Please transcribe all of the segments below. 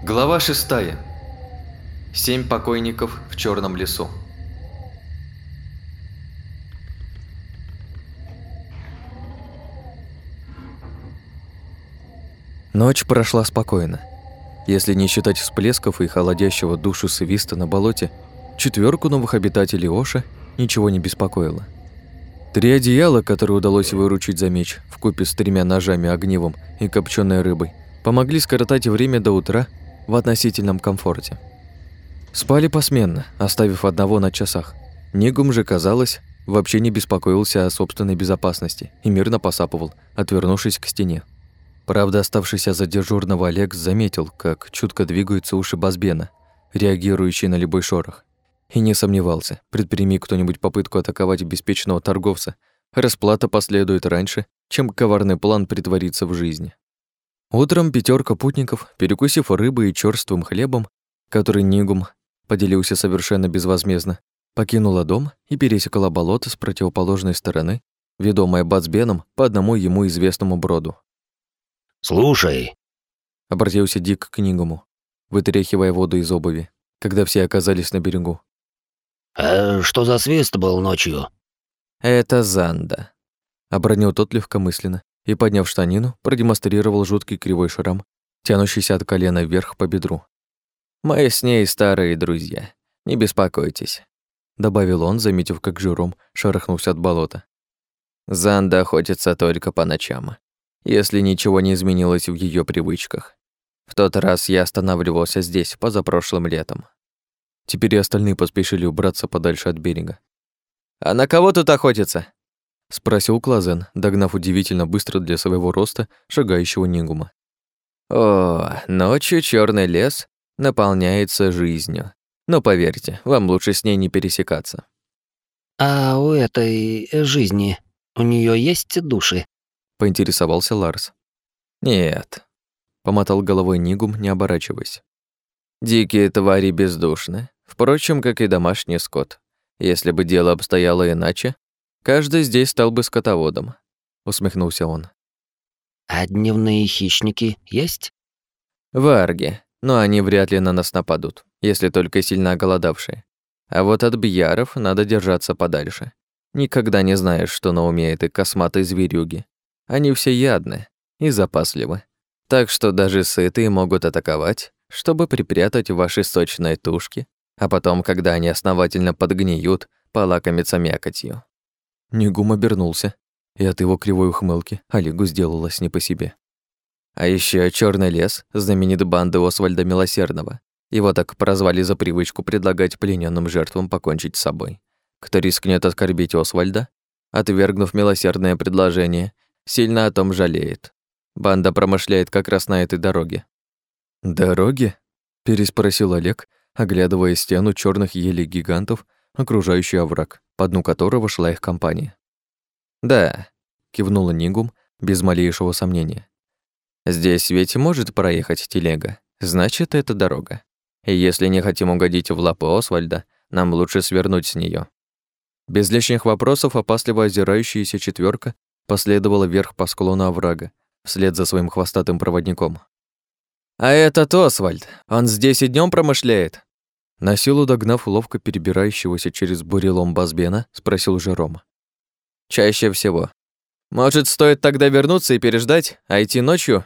Глава 6. Семь покойников в черном лесу. Ночь прошла спокойно. Если не считать всплесков и холодящего душу свиста на болоте, четверку новых обитателей Оша ничего не беспокоило. Три одеяла, которые удалось выручить за меч, вкупе с тремя ножами, огнивом и копченой рыбой, помогли скоротать время до утра в относительном комфорте. Спали посменно, оставив одного на часах. Нигум же, казалось, вообще не беспокоился о собственной безопасности и мирно посапывал, отвернувшись к стене. Правда, оставшийся за дежурного Олег заметил, как чутко двигаются уши Базбена, реагирующие на любой шорох. И не сомневался, предприми кто-нибудь попытку атаковать беспечного торговца, расплата последует раньше, чем коварный план притворится в жизни. Утром пятерка путников, перекусив рыбой и черствым хлебом, который Нигум поделился совершенно безвозмездно, покинула дом и пересекла болото с противоположной стороны, ведомая Бацбеном по одному ему известному броду. «Слушай», — обратился Дик к Нигуму, вытряхивая воду из обуви, когда все оказались на берегу. «А что за свист был ночью?» «Это Занда», — обронил тот легкомысленно и, подняв штанину, продемонстрировал жуткий кривой шрам, тянущийся от колена вверх по бедру. «Мы с ней старые друзья, не беспокойтесь», — добавил он, заметив, как Жером шарахнулся от болота. «Занда охотится только по ночам, если ничего не изменилось в ее привычках. В тот раз я останавливался здесь, позапрошлым летом. Теперь и остальные поспешили убраться подальше от берега. «А на кого тут охотится?» — спросил Клазен, догнав удивительно быстро для своего роста шагающего Нигума. «О, ночью черный лес наполняется жизнью. Но поверьте, вам лучше с ней не пересекаться». «А у этой жизни у нее есть души?» — поинтересовался Ларс. «Нет», — помотал головой Нигум, не оборачиваясь. «Дикие твари бездушны, впрочем, как и домашний скот. Если бы дело обстояло иначе, Каждый здесь стал бы скотоводом, усмехнулся он. А дневные хищники есть? Варги, но они вряд ли на нас нападут, если только сильно оголодавшие. А вот от бьяров надо держаться подальше. Никогда не знаешь, что на уме этой косматой зверюги. Они все ядны и запасливы. Так что даже сытые могут атаковать, чтобы припрятать ваши сочные тушки, а потом, когда они основательно подгниют, полакомиться мякотью. Нигум обернулся, и от его кривой ухмылки Олегу сделалось не по себе. А еще черный лес знаменит банды Освальда Милосердного. Его так прозвали за привычку предлагать плененным жертвам покончить с собой. Кто рискнет оскорбить Освальда, отвергнув милосердное предложение, сильно о том жалеет. Банда промышляет как раз на этой дороге. «Дороге?» – переспросил Олег, оглядывая стену черных елей гигантов, окружающий овраг по дну которого шла их компания. «Да», — кивнула Нигум без малейшего сомнения. «Здесь ведь может проехать телега, значит, это дорога. И если не хотим угодить в лапы Освальда, нам лучше свернуть с нее. Без лишних вопросов опасливо озирающаяся четверка последовала вверх по склону оврага, вслед за своим хвостатым проводником. «А этот Освальд, он здесь и днем промышляет?» На силу догнав ловко перебирающегося через бурелом Базбена, спросил Жером. «Чаще всего. Может, стоит тогда вернуться и переждать, а идти ночью?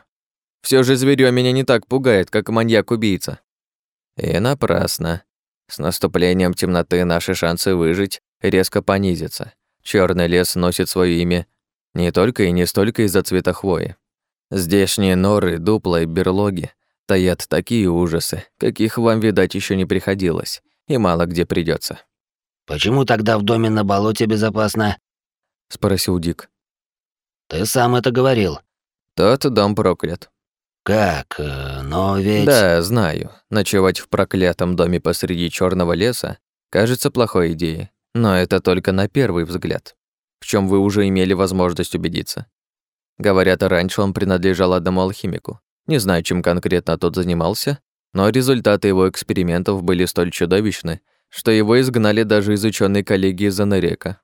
Все же зверю меня не так пугает, как маньяк-убийца». И напрасно. С наступлением темноты наши шансы выжить резко понизятся. Черный лес носит свое имя не только и не столько из-за цвета хвои. Здешние норы, дупла и берлоги таят такие ужасы, каких вам, видать, еще не приходилось, и мало где придется. «Почему тогда в доме на болоте безопасно?» — спросил Дик. «Ты сам это говорил». «Тот дом проклят». «Как? Э, но ведь...» «Да, знаю. Ночевать в проклятом доме посреди черного леса кажется плохой идеей, но это только на первый взгляд, в чем вы уже имели возможность убедиться. Говорят, раньше он принадлежал одному алхимику, не знаю, чем конкретно тот занимался, но результаты его экспериментов были столь чудовищны, что его изгнали даже из ученой коллегии Занарека.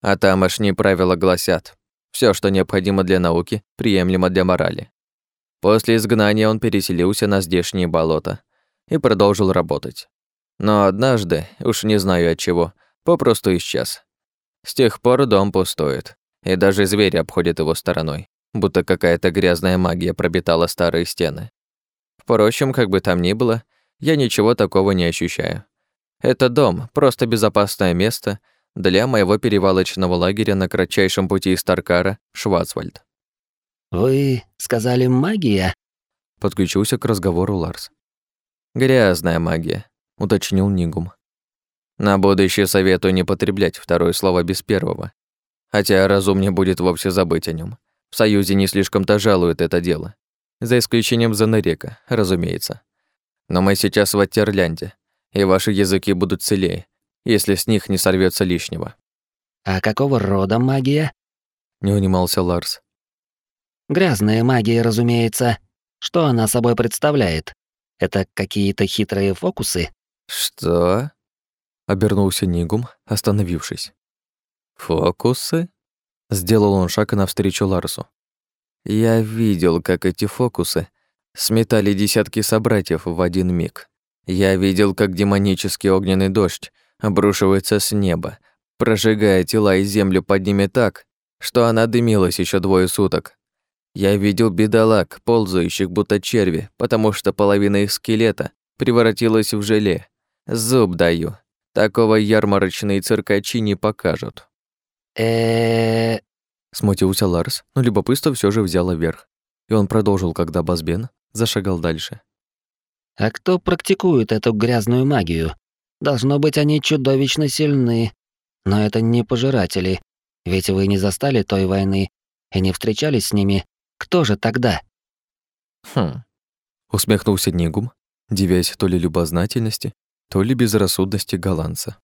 А тамошние правила гласят, все, что необходимо для науки, приемлемо для морали. После изгнания он переселился на здешние болота и продолжил работать. Но однажды, уж не знаю от чего, попросту исчез. С тех пор дом пустует, и даже звери обходят его стороной, будто какая-то грязная магия пропитала старые стены. Впрочем, как бы там ни было, я ничего такого не ощущаю. Это дом, просто безопасное место для моего перевалочного лагеря на кратчайшем пути из Таркара Шварцвальд. «Вы сказали магия?» Подключился к разговору Ларс. «Грязная магия», — уточнил Нигум. «На будущее советую не потреблять второе слово без первого. Хотя разумнее будет вовсе забыть о нем. В Союзе не слишком-то жалуют это дело. За исключением Занерека, разумеется. Но мы сейчас в Аттерлянде, и ваши языки будут целее, если с них не сорвется лишнего». «А какого рода магия?» Не унимался Ларс. Грязная магия, разумеется. Что она собой представляет? Это какие-то хитрые фокусы? Что? Обернулся Нигум, остановившись. Фокусы? Сделал он шаг навстречу Ларсу. Я видел, как эти фокусы сметали десятки собратьев в один миг. Я видел, как демонический огненный дождь обрушивается с неба, прожигая тела и землю под ними так, что она дымилась еще двое суток, я видел бедолаг, ползающих будто черви, потому что половина их скелета превратилась в желе. Зуб даю. Такого ярмарочные циркачи не покажут. Э Смутился Ларс, но любопытство все же взяло верх. И он продолжил, когда Базбен зашагал дальше. А кто практикует эту грязную магию? Должно быть, они чудовищно сильны. Но это не пожиратели. Ведь вы не застали той войны и не встречались с ними. Кто же тогда? Хм. Усмехнулся Нигум, девясь то ли любознательности, то ли безрассудности голландца.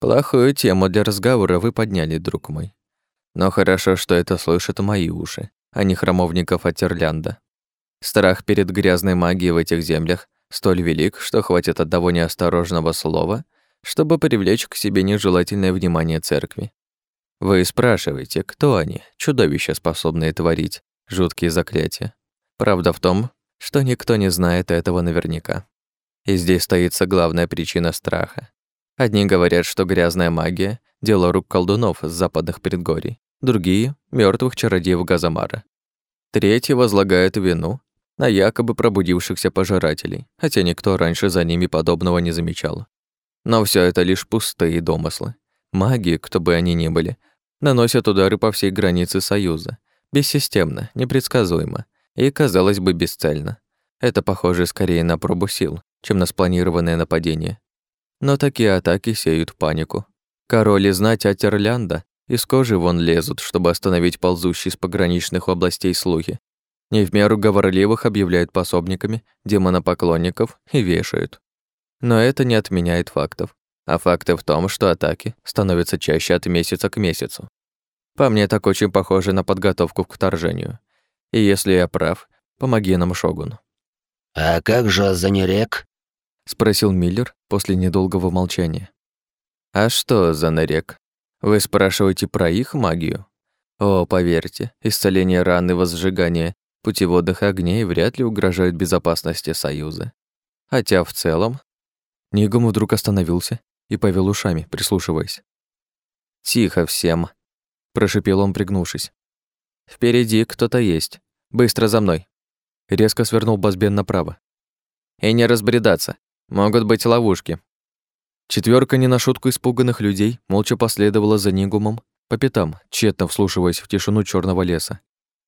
Плохую тему для разговора вы подняли, друг мой. Но хорошо, что это слышат мои уши, а не храмовников от Терлянда. Страх перед грязной магией в этих землях столь велик, что хватит одного неосторожного слова, чтобы привлечь к себе нежелательное внимание церкви. Вы спрашиваете, кто они, чудовища, способные творить, жуткие заклятия. Правда в том, что никто не знает этого наверняка. И здесь стоится главная причина страха. Одни говорят, что грязная магия – дело рук колдунов с западных предгорий, другие – мертвых чародеев Газамара. Третьи возлагают вину на якобы пробудившихся пожирателей, хотя никто раньше за ними подобного не замечал. Но все это лишь пустые домыслы. Маги, кто бы они ни были, наносят удары по всей границе Союза, Бессистемно, непредсказуемо и, казалось бы, бесцельно. Это похоже скорее на пробу сил, чем на спланированное нападение. Но такие атаки сеют панику. Король и знать Атерлянда из кожи вон лезут, чтобы остановить ползущие с пограничных областей слухи. Не в меру говорливых объявляют пособниками демонопоклонников и вешают. Но это не отменяет фактов. А факты в том, что атаки становятся чаще от месяца к месяцу. По мне, так очень похоже на подготовку к вторжению. И если я прав, помоги нам, Шогун». «А как же Занерек?» — спросил Миллер после недолгого молчания. «А что Занерек? Вы спрашиваете про их магию? О, поверьте, исцеление ран и возжигание путеводных огней вряд ли угрожают безопасности Союза. Хотя в целом...» Нигум вдруг остановился и повел ушами, прислушиваясь. «Тихо всем», прошипел он, пригнувшись. Впереди кто-то есть. Быстро за мной. Резко свернул Базбен направо. И не разбредаться. Могут быть ловушки. Четверка не на шутку испуганных людей молча последовала за Нигумом по пятам, тщетно вслушиваясь в тишину черного леса.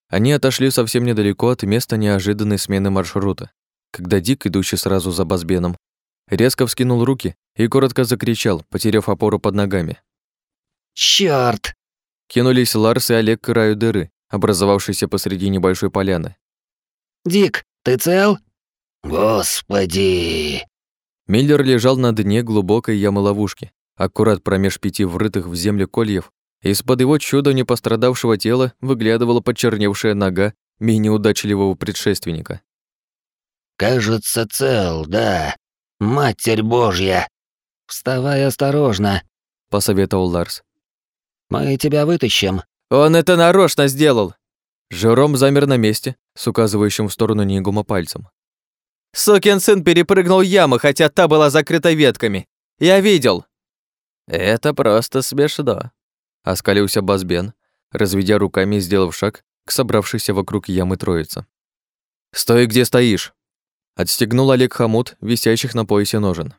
Они отошли совсем недалеко от места неожиданной смены маршрута, когда Дик, идущий сразу за Базбеном, резко вскинул руки и коротко закричал, потеряв опору под ногами. «Чёрт!» Кинулись Ларс и Олег к краю дыры, образовавшейся посреди небольшой поляны. «Дик, ты цел?» «Господи!» Миллер лежал на дне глубокой ямы-ловушки, аккурат промеж пяти врытых в землю кольев. Из-под его чудо не пострадавшего тела выглядывала почерневшая нога менее предшественника. «Кажется, цел, да. Матерь Божья!» «Вставай осторожно», — посоветовал Ларс. Мы тебя вытащим». «Он это нарочно сделал!» Жером замер на месте, с указывающим в сторону Нигума пальцем. «Сукин сын перепрыгнул яму, хотя та была закрыта ветками. Я видел!» «Это просто смешно», — оскалился Базбен, разведя руками и сделав шаг к собравшейся вокруг ямы троице. «Стой, где стоишь!» — отстегнул Олег Хамут, висящих на поясе ножен.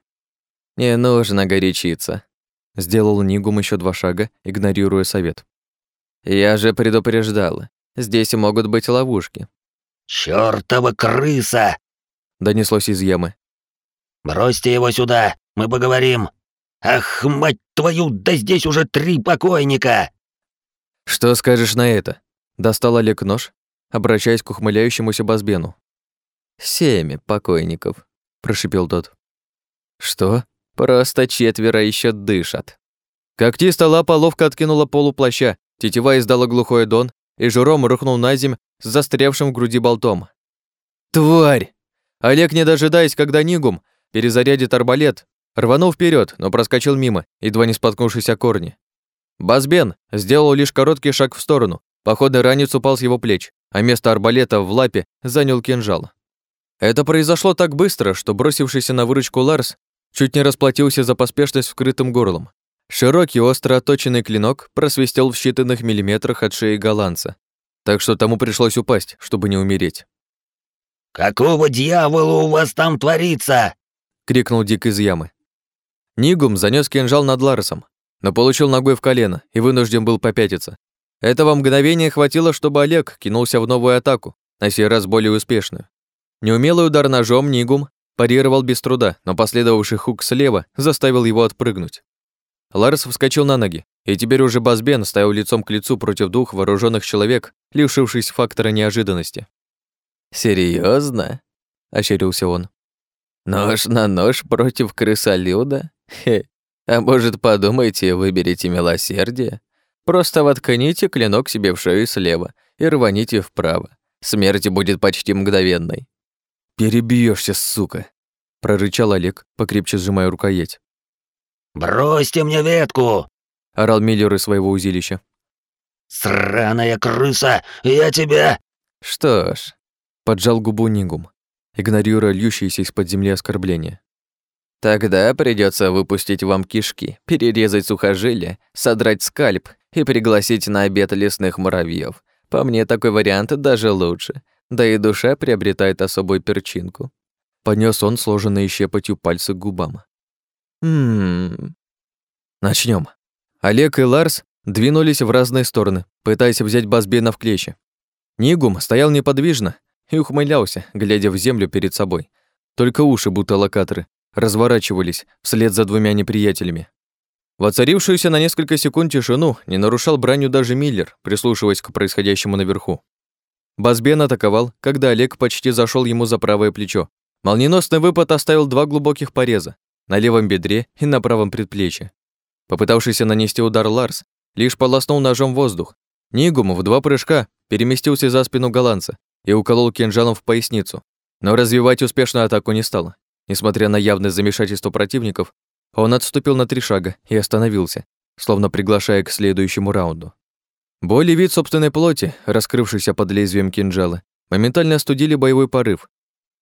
«Не нужно горячиться», — сделал Нигум еще два шага, игнорируя совет. «Я же предупреждал, здесь могут быть ловушки». «Чёртова крыса!» — донеслось из ямы. «Бросьте его сюда, мы поговорим. Ах, мать твою, да здесь уже три покойника!» «Что скажешь на это?» — достал Олег нож, обращаясь к ухмыляющемуся Базбену. «Семь покойников», — прошипел тот. «Что? Просто четверо еще дышат». Когтистая лапа ловко откинула полуплаща, тетива издала глухой дон, и Журом рухнул на земь с застрявшим в груди болтом. «Тварь!» Олег, не дожидаясь, когда Нигум перезарядит арбалет, рванул вперед, но проскочил мимо, едва не споткнувшись о корни. Базбен сделал лишь короткий шаг в сторону, походный ранец упал с его плеч, а место арбалета в лапе занял кинжал. Это произошло так быстро, что бросившийся на выручку Ларс чуть не расплатился за поспешность вкрытым горлом. Широкий, остро отточенный клинок просвистел в считанных миллиметрах от шеи голландца, так что тому пришлось упасть, чтобы не умереть. «Какого дьявола у вас там творится?» — крикнул Дик из ямы. Нигум занёс кинжал над Ларсом, но получил ногой в колено и вынужден был попятиться. Этого мгновения хватило, чтобы Олег кинулся в новую атаку, на сей раз более успешную. Неумелый удар ножом Нигум парировал без труда, но последовавший хук слева заставил его отпрыгнуть. Ларс вскочил на ноги, и теперь уже Базбен стоял лицом к лицу против двух вооруженных человек, лишившись фактора неожиданности. Серьезно? ощерился он. «Нож на нож против крысолюда? Хе. А может, подумайте и выберите милосердие? Просто воткните клинок себе в шею слева и рваните вправо. Смерть будет почти мгновенной». Перебьешься, сука!» — прорычал Олег, покрепче сжимая рукоять. «Бросьте мне ветку!» — орал Миллер из своего узилища. «Сраная крыса! Я тебя...» «Что ж...» — поджал губу Нигум, игнорируя льющиеся из-под земли оскорбления. «Тогда придется выпустить вам кишки, перерезать сухожилия, содрать скальп и пригласить на обед лесных муравьев. По мне, такой вариант даже лучше, да и душа приобретает особую перчинку». Поднес он сложенные щепотью пальцы к губам. Ммм. Начнем. Олег и Ларс двинулись в разные стороны, пытаясь взять Базбена в клещи. Нигум стоял неподвижно и ухмылялся, глядя в землю перед собой. Только уши, будто локаторы, разворачивались вслед за двумя неприятелями. Воцарившуюся на несколько секунд тишину не нарушал бранью даже Миллер, прислушиваясь к происходящему наверху. Базбен атаковал, когда Олег почти зашел ему за правое плечо. Молниеносный выпад оставил два глубоких пореза, на левом бедре и на правом предплечье. Попытавшийся нанести удар Ларс лишь полоснул ножом воздух. Нигум в два прыжка переместился за спину голландца и уколол кинжалом в поясницу, но развивать успешную атаку не стал. Несмотря на явное замешательство противников, он отступил на три шага и остановился, словно приглашая к следующему раунду. Боль и вид собственной плоти, раскрывшийся под лезвием кинжала, моментально остудили боевой порыв,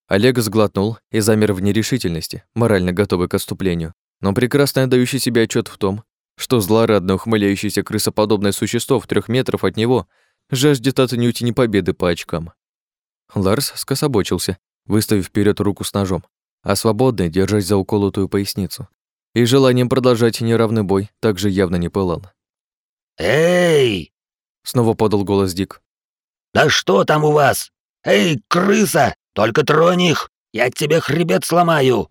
Олег сглотнул и замер в нерешительности, морально готовый к отступлению, но прекрасно отдающий себе отчет в том, что злорадно ухмыляющееся крысоподобное существо в трех метров от него жаждет отнюдь не победы по очкам. Ларс скособочился, выставив вперед руку с ножом, а свободный, держась за уколотую поясницу. И желанием продолжать неравный бой также явно не пылал. «Эй!» — снова подал голос Дик. «Да что там у вас? Эй, крыса! Только тронь их, я тебе хребет сломаю!»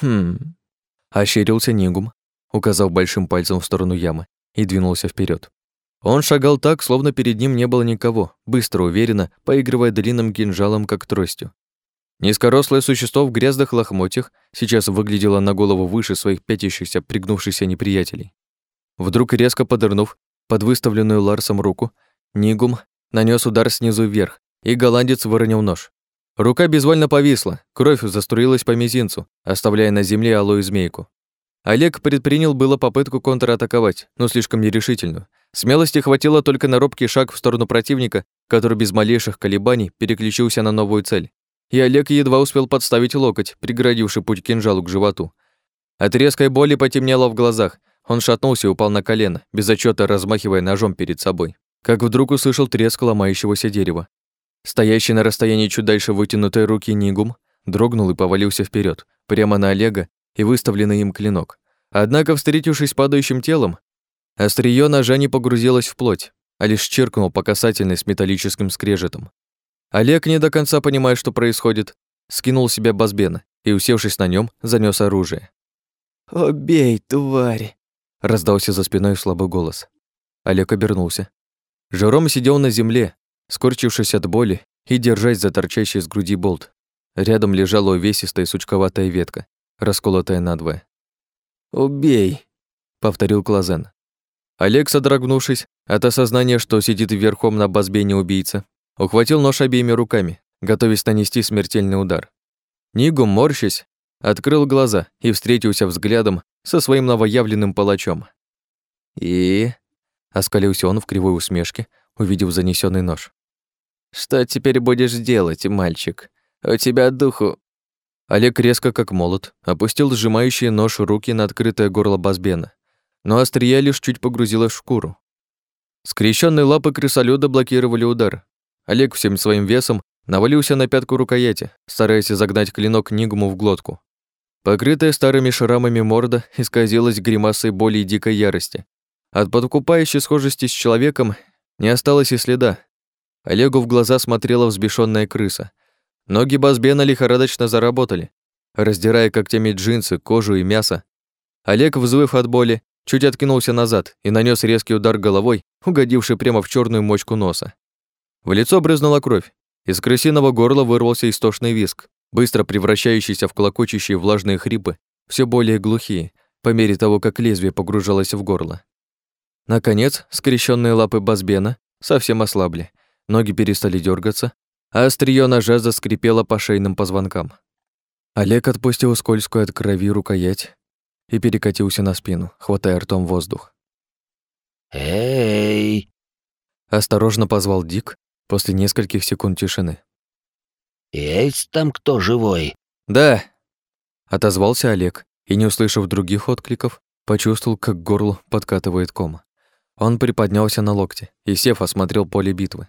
«Хм...» — ощерился Нигум, указав большим пальцем в сторону ямы, и двинулся вперед. Он шагал так, словно перед ним не было никого, быстро, уверенно, поигрывая длинным кинжалом, как тростью. Низкорослое существо в грязных лохмотьях сейчас выглядело на голову выше своих пятящихся, пригнувшихся неприятелей. Вдруг, резко подырнув под выставленную Ларсом руку, Нигум нанес удар снизу вверх, и голландец выронил нож. Рука безвольно повисла, кровь заструилась по мизинцу, оставляя на земле алую змейку. Олег предпринял было попытку контратаковать, но слишком нерешительную. Смелости хватило только на робкий шаг в сторону противника, который без малейших колебаний переключился на новую цель. И Олег едва успел подставить локоть, преградивший путь кинжалу к животу. От резкой боли потемнело в глазах. Он шатнулся и упал на колено, без отчета размахивая ножом перед собой. Как вдруг услышал треск ломающегося дерева. Стоящий на расстоянии чуть дальше вытянутой руки Нигум дрогнул и повалился вперед, прямо на Олега и выставленный им клинок. Однако, встретившись падающим телом, острие ножа не погрузилось в плоть, а лишь черкнул по касательной с металлическим скрежетом. Олег, не до конца понимая, что происходит, скинул себя базбена и, усевшись на нем, занёс оружие. «Убей, тварь!» — раздался за спиной слабый голос. Олег обернулся. Жером сидел на земле, скорчившись от боли и держась за торчащий из груди болт. Рядом лежала увесистая сучковатая ветка, расколотая надвое. «Убей!» — повторил Клазен. Олег, содрогнувшись от осознания, что сидит верхом на базбене убийца, ухватил нож обеими руками, готовясь нанести смертельный удар. Нигу, морщась, открыл глаза и встретился взглядом со своим новоявленным палачом. «И...» — оскалился он в кривой усмешке, увидев занесенный нож. «Что теперь будешь делать, мальчик? У тебя духу...» Олег резко, как молот, опустил сжимающий нож руки на открытое горло Базбена, но острия лишь чуть погрузилась в шкуру. Скрещенные лапы крысолюда блокировали удар. Олег всем своим весом навалился на пятку рукояти, стараясь загнать клинок Нигму в глотку. Покрытая старыми шрамами морда исказилась гримасой боли и дикой ярости. От подкупающей схожести с человеком не осталось и следа. Олегу в глаза смотрела взбешенная крыса. Ноги Базбена лихорадочно заработали, раздирая когтями джинсы, кожу и мясо. Олег, взвыв от боли, чуть откинулся назад и нанес резкий удар головой, угодивший прямо в черную мочку носа. В лицо брызнула кровь. Из крысиного горла вырвался истошный виск, быстро превращающийся в клокочущие влажные хрипы, все более глухие, по мере того, как лезвие погружалось в горло. Наконец, скрещенные лапы Базбена совсем ослабли, ноги перестали дергаться, а острие ножа заскрипело по шейным позвонкам. Олег отпустил скользкую от крови рукоять и перекатился на спину, хватая ртом воздух. «Эй!» Осторожно позвал Дик после нескольких секунд тишины. «Есть там кто живой?» «Да!» — отозвался Олег и, не услышав других откликов, почувствовал, как горло подкатывает кома. Он приподнялся на локте и, сев, осмотрел поле битвы.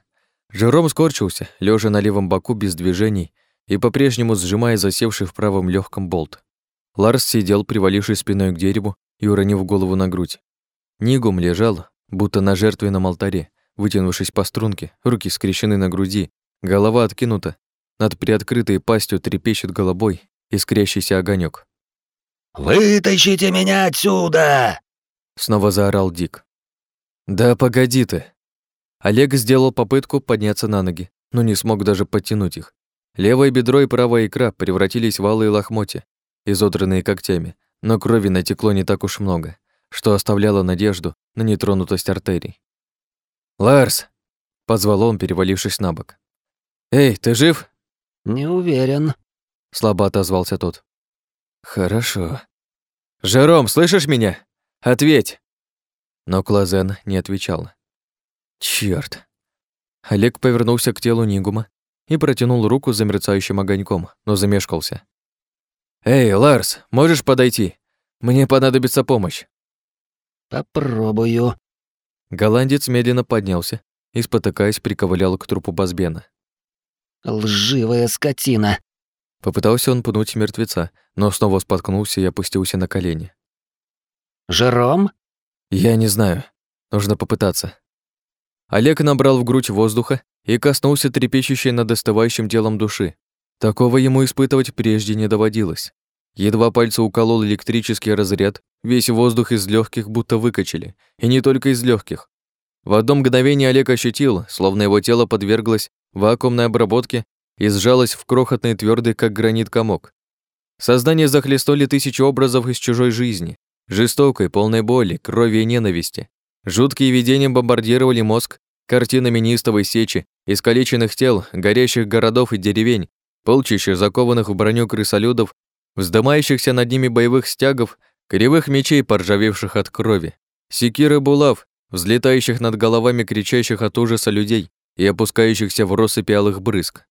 Жером скорчился, лежа на левом боку без движений и по-прежнему сжимая засевший в правом легком болт. Ларс сидел, привалившись спиной к дереву и уронив голову на грудь. Нигум лежал, будто на жертвенном алтаре, вытянувшись по струнке, руки скрещены на груди, голова откинута, над приоткрытой пастью трепещет голубой искрящийся огонек. «Вытащите меня отсюда!» Снова заорал Дик. «Да погоди ты!» Олег сделал попытку подняться на ноги, но не смог даже подтянуть их. Левое бедро и правая икра превратились в алые лохмотья, изодранные когтями, но крови натекло не так уж много, что оставляло надежду на нетронутость артерий. «Ларс!» — позвал он, перевалившись на бок. «Эй, ты жив?» «Не уверен», — слабо отозвался тот. «Хорошо». «Жером, слышишь меня? Ответь!» Но Клазен не отвечал. Чёрт. Олег повернулся к телу Нигума и протянул руку за мерцающим огоньком, но замешкался. «Эй, Ларс, можешь подойти? Мне понадобится помощь». «Попробую». Голландец медленно поднялся и, спотыкаясь, приковылял к трупу Базбена. «Лживая скотина!» Попытался он пнуть мертвеца, но снова споткнулся и опустился на колени. «Жером?» «Я не знаю. Нужно попытаться». Олег набрал в грудь воздуха и коснулся трепещущей над остывающим телом души. Такого ему испытывать прежде не доводилось. Едва пальцы уколол электрический разряд, весь воздух из легких будто выкачали, и не только из легких. В одно мгновение Олег ощутил, словно его тело подверглось вакуумной обработке и сжалось в крохотный твердый, как гранит комок. Сознание захлестнули тысячи образов из чужой жизни, жестокой, полной боли, крови и ненависти. Жуткие видения бомбардировали мозг картинами неистовой сечи, искалеченных тел, горящих городов и деревень, полчища закованных в броню крысолюдов, вздымающихся над ними боевых стягов, Кривых мечей, поржавевших от крови, секиры булав, взлетающих над головами кричащих от ужаса людей и опускающихся в россыпи алых брызг.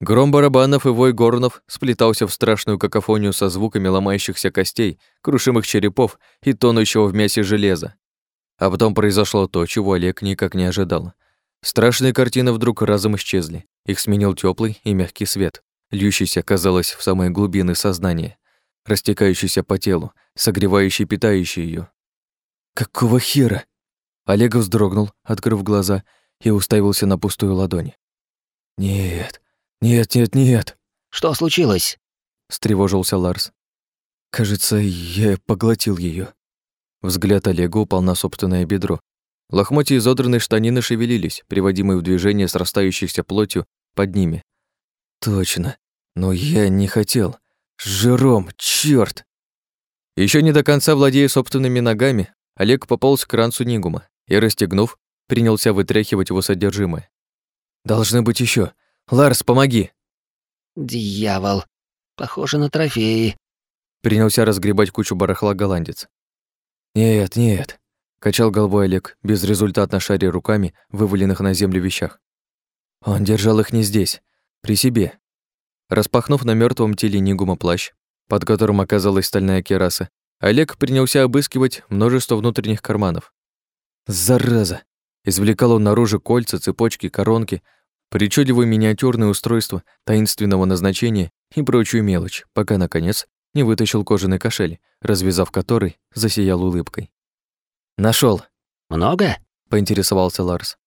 Гром барабанов и вой горнов сплетался в страшную какофонию со звуками ломающихся костей, крушимых черепов и тонущего в мясе железа. А потом произошло то, чего Олег никак не ожидал. Страшные картины вдруг разом исчезли. Их сменил теплый и мягкий свет, льющийся, казалось, в самые глубины сознания, растекающийся по телу, согревающий и питающий ее. «Какого хера?» Олег вздрогнул, открыв глаза, и уставился на пустую ладонь. «Нет, нет, нет, нет!» «Что случилось?» — встревожился Ларс. «Кажется, я поглотил ее. Взгляд Олега упал на собственное бедро. Лохмотья изодранной штанины шевелились, приводимые в движение с растающейся плотью под ними. «Точно. Но я не хотел. Жиром, чёрт!» Еще не до конца владея собственными ногами, Олег пополз к ранцу Нигума и, расстегнув, принялся вытряхивать его содержимое. «Должны быть еще. Ларс, помоги!» «Дьявол. Похоже на трофеи». Принялся разгребать кучу барахла голландец. «Нет, нет», — качал головой Олег, безрезультатно шаря руками вываленных на землю вещах. Он держал их не здесь, при себе. Распахнув на мертвом теле Нигума плащ, под которым оказалась стальная кераса, Олег принялся обыскивать множество внутренних карманов. Зараза! Извлекал он наружу кольца, цепочки, коронки, причудливые миниатюрные устройства таинственного назначения и прочую мелочь, пока, наконец, не вытащил кожаный кошель, развязав который, засиял улыбкой. Нашел. «Много?» — поинтересовался Ларс.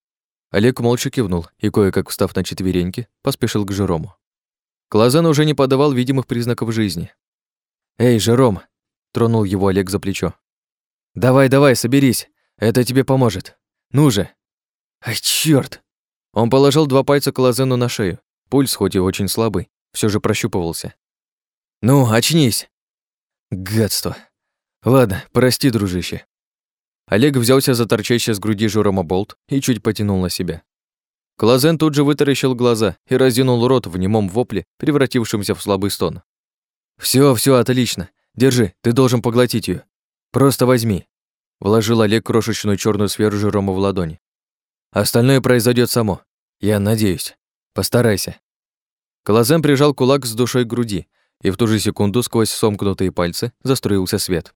Олег молча кивнул и, кое-как встав на четвереньки, поспешил к Жерому. Клазан уже не подавал видимых признаков жизни. «Эй, Жером!» — тронул его Олег за плечо. «Давай, давай, соберись, это тебе поможет. Ну же!» «Ай, чёрт!» Он положил два пальца Клазену на шею. Пульс, хоть и очень слабый, все же прощупывался. «Ну, очнись!» Гадство. Ладно, прости, дружище. Олег взялся за торчащий с груди Журома болт и чуть потянул на себя. Клазен тут же вытаращил глаза и разинул рот в немом вопле, превратившемся в слабый стон. Все, все, отлично. Держи, ты должен поглотить ее. Просто возьми. Вложил Олег крошечную черную сферу Жерома в ладони. Остальное произойдет само. Я надеюсь. Постарайся. Колозем прижал кулак с душой к груди, и в ту же секунду сквозь сомкнутые пальцы заструился свет.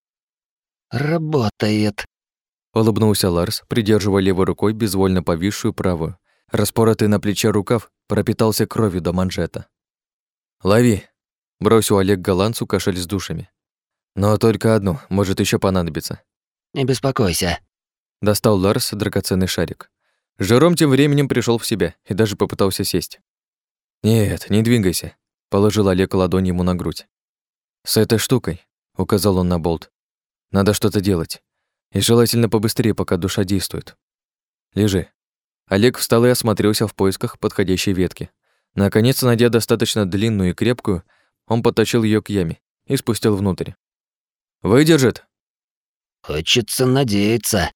«Работает», — улыбнулся Ларс, придерживая левой рукой безвольно повисшую правую. Распоротый на плече рукав пропитался кровью до манжета. «Лови!» — бросил Олег голландцу кошель с душами. «Но только одну, может, еще понадобится». Не беспокойся. Достал Ларс драгоценный шарик. Жером тем временем пришел в себя и даже попытался сесть. «Нет, не двигайся», — положил Олег ладонь ему на грудь. «С этой штукой», — указал он на болт, — «надо что-то делать. И желательно побыстрее, пока душа действует. Лежи». Олег встал и осмотрелся в поисках подходящей ветки. Наконец, найдя достаточно длинную и крепкую, он подтащил ее к яме и спустил внутрь. «Выдержит?» Хочется надеяться.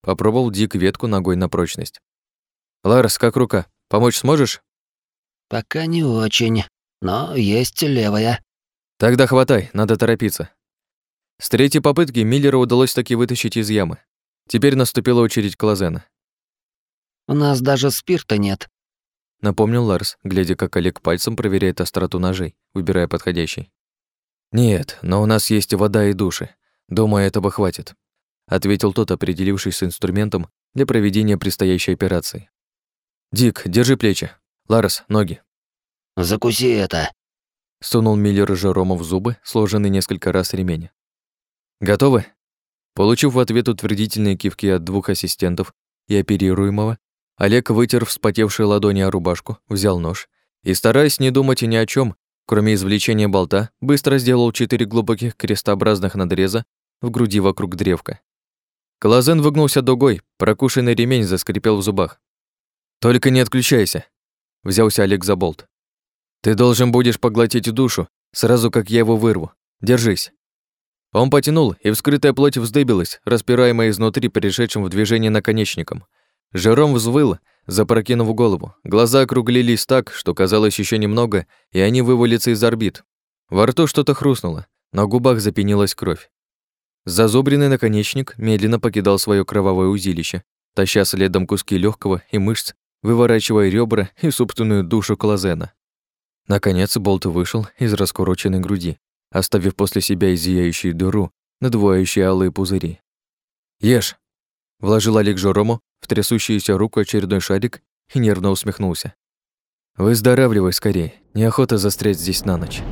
Попробовал Дик ветку ногой на прочность. Ларс, как рука? Помочь сможешь? Пока не очень, но есть левая. Тогда хватай, надо торопиться. С третьей попытки Миллеру удалось таки вытащить из ямы. Теперь наступила очередь Клазена. У нас даже спирта нет. Напомнил Ларс, глядя, как Олег пальцем проверяет остроту ножей, выбирая подходящий. Нет, но у нас есть вода и души. «Думаю, этого хватит», — ответил тот, определившись с инструментом для проведения предстоящей операции. «Дик, держи плечи. Ларес, ноги». «Закуси это», — сунул Миллер Жерому в зубы, сложенный несколько раз ремень. «Готовы?» Получив в ответ утвердительные кивки от двух ассистентов и оперируемого, Олег вытер вспотевшие ладони о рубашку, взял нож и, стараясь не думать ни о чем, кроме извлечения болта, быстро сделал четыре глубоких крестообразных надреза в груди вокруг древка. Клазен выгнулся дугой, прокушенный ремень заскрипел в зубах. «Только не отключайся», — взялся Олег за болт. «Ты должен будешь поглотить душу, сразу как я его вырву. Держись». Он потянул, и вскрытая плоть вздыбилась, распираемая изнутри пришедшим в движение наконечником. Жером взвыл, запрокинув голову. Глаза округлились так, что казалось еще немного, и они вывалятся из орбит. Во рту что-то хрустнуло, на губах запенилась кровь. Зазубренный наконечник медленно покидал свое кровавое узилище, таща следом куски легкого и мышц, выворачивая ребра и собственную душу Клазена. Наконец болт вышел из раскуроченной груди, оставив после себя зияющую дыру, надувающие алые пузыри. «Ешь!» — вложил Олег Жорому в трясущуюся руку очередной шарик и нервно усмехнулся. «Выздоравливай скорее, неохота застрять здесь на ночь».